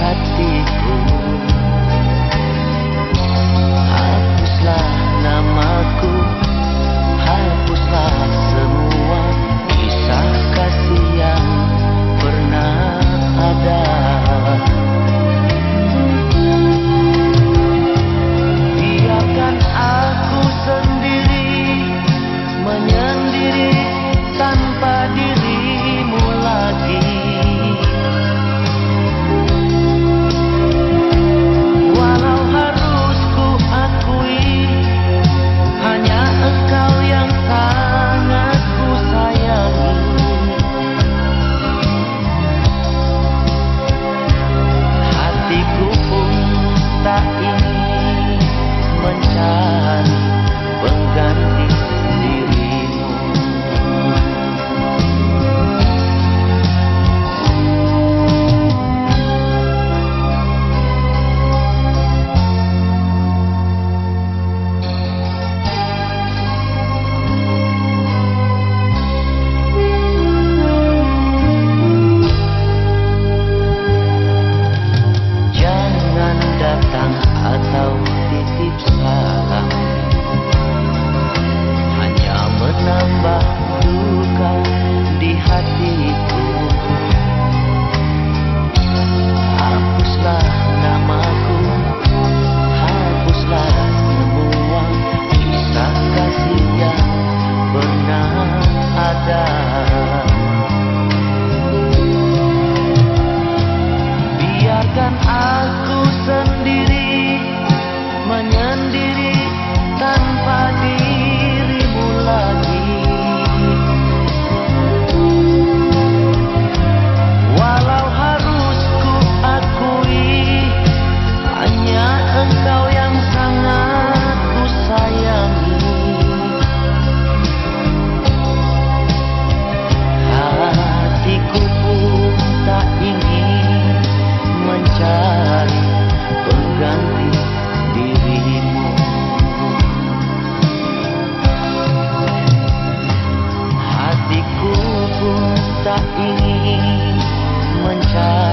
hatiku ini mencari